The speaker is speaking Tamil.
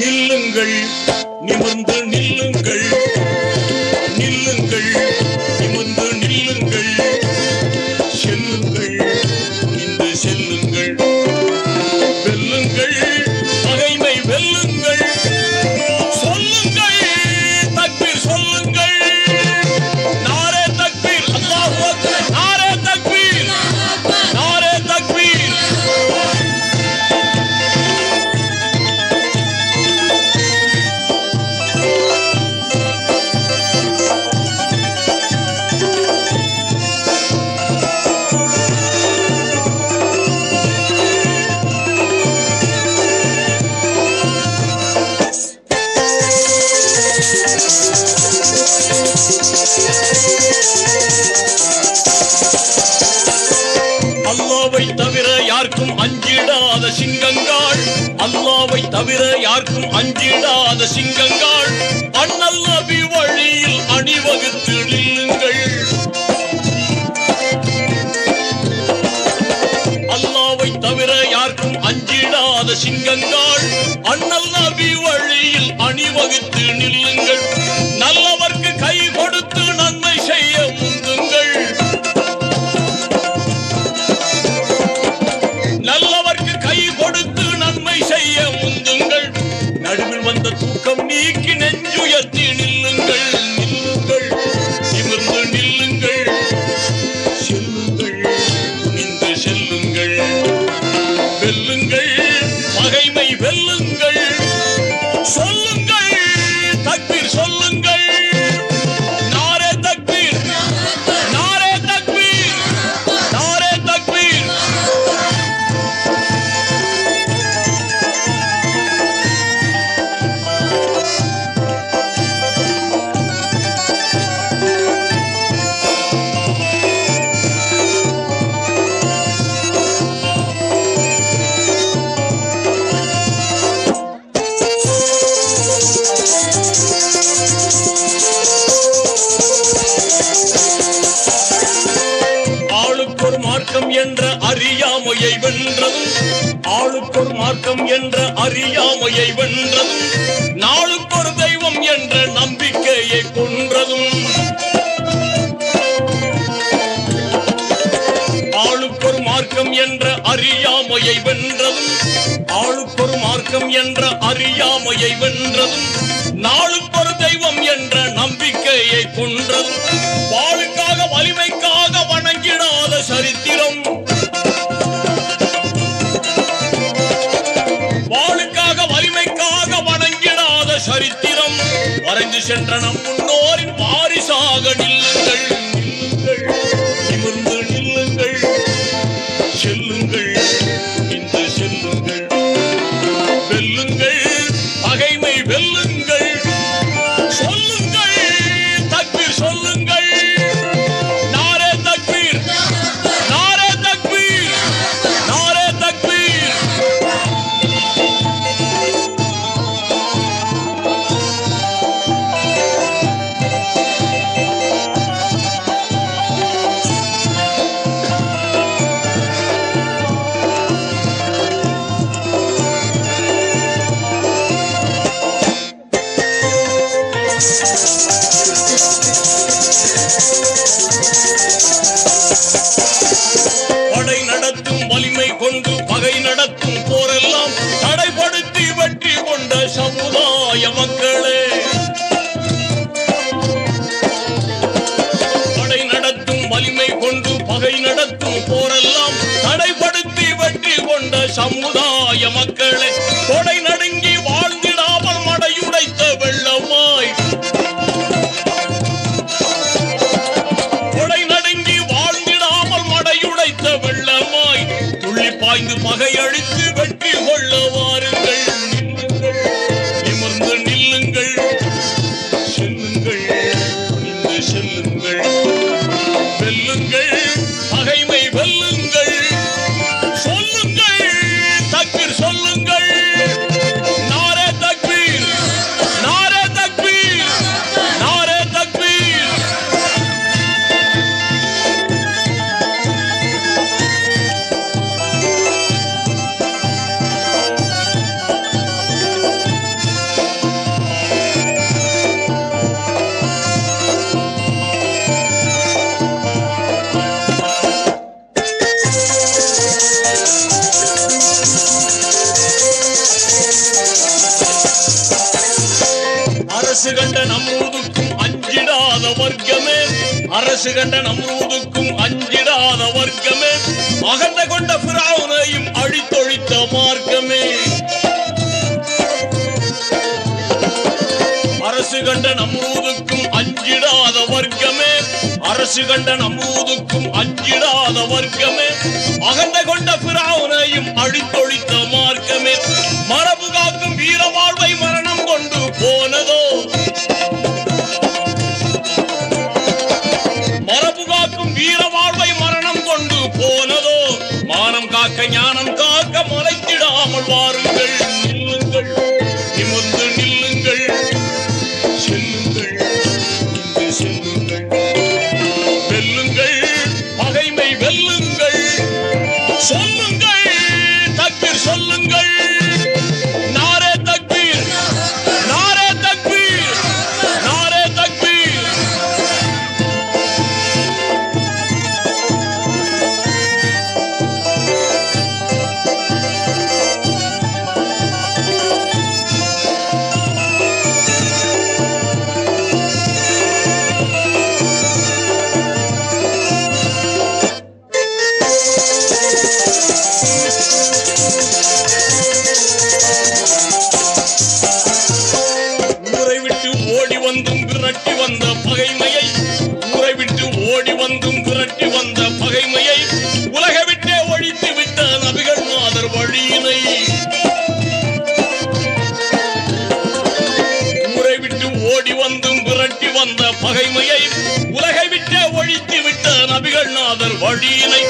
நில்லுங்கள் நிமிர்ந்து நில்லுங்கள். சிங்கங்கள். அல்லாவை தவிர யாருக்கும் அஞ்சிடாத சிங்கங்கள். அண்ணல் நபி வழியில் அணிவகுத்து நில்லுங்கள். அல்லாவை தவிர யாருக்கும் அஞ்சிடாத சிங்கங்கள். அண்ணல் நபி வழி நடுவில் தூக்கம் நீக்கி நெஞ்சுயர்த்தி நில்லுங்கள் நில்லுங்கள். நிமிர்ந்து நில்லுங்கள். செல்லுங்கள். குனிந்து செல்லுங்கள். வெல்லுங்கள். பகைமை வெல்லுங்கள். சொல்லுங்கள். மார்க்கம் என்ற அறியாமையை வென்றதும் நாளுக்கொரு தெய்வம் என்ற நம்பிக்கையை கொன்றதும். ஆளுக்கொரு மார்க்கம் என்ற அறியாமையை வென்றதும் ஆளுக்கொரு மார்க்கம் என்ற அறியாமையை வென்றதும் நாளுக்கு வரைந்து நம் முன்னோரின் பாரிசாக நில்லுங்கள். சமுதாய மக்களை கொடை நடுங்கி வாழ்ந்திடாமல் மடையுடைத்த வெள்ளமாய் கொடை நடுங்கி வாழ்ந்திடாமல் மடையுடைத்த வெள்ளமாய் துள்ளி பாய்ந்து மகை அழித்து வெற்றி கொள்ள வாருங்கள். நில்லுங்கள் நிமிர்ந்து நில்லுங்கள். செல்லுங்கள். செல்லுங்கள். அரசு கண்ட நம்ரூதுக்கும் அஞ்சிடாத வர்க்கமே. அகண்ட கொண்ட பிராவுனையும் அழித்தொழித்த மார்க்கமே. அரசு கண்ட நம்ரூதுக்கும் அஞ்சிடாத வர்க்கமே. அரசு கண்ட நம்ரூதுக்கும் அஞ்சிடாத வர்க்கமே. அகண்ட கொண்ட பிராவுனையும் அழித்தொழித்த மார்க்கமே. மரபு காக்கும் வீரவாழ்வை மரணம் கொண்டு போனதோ? வீரமாழ்வு பகைமையை உலகை விட்டு ஒழித்து விட்ட நபிகள் நாதர் வழியினை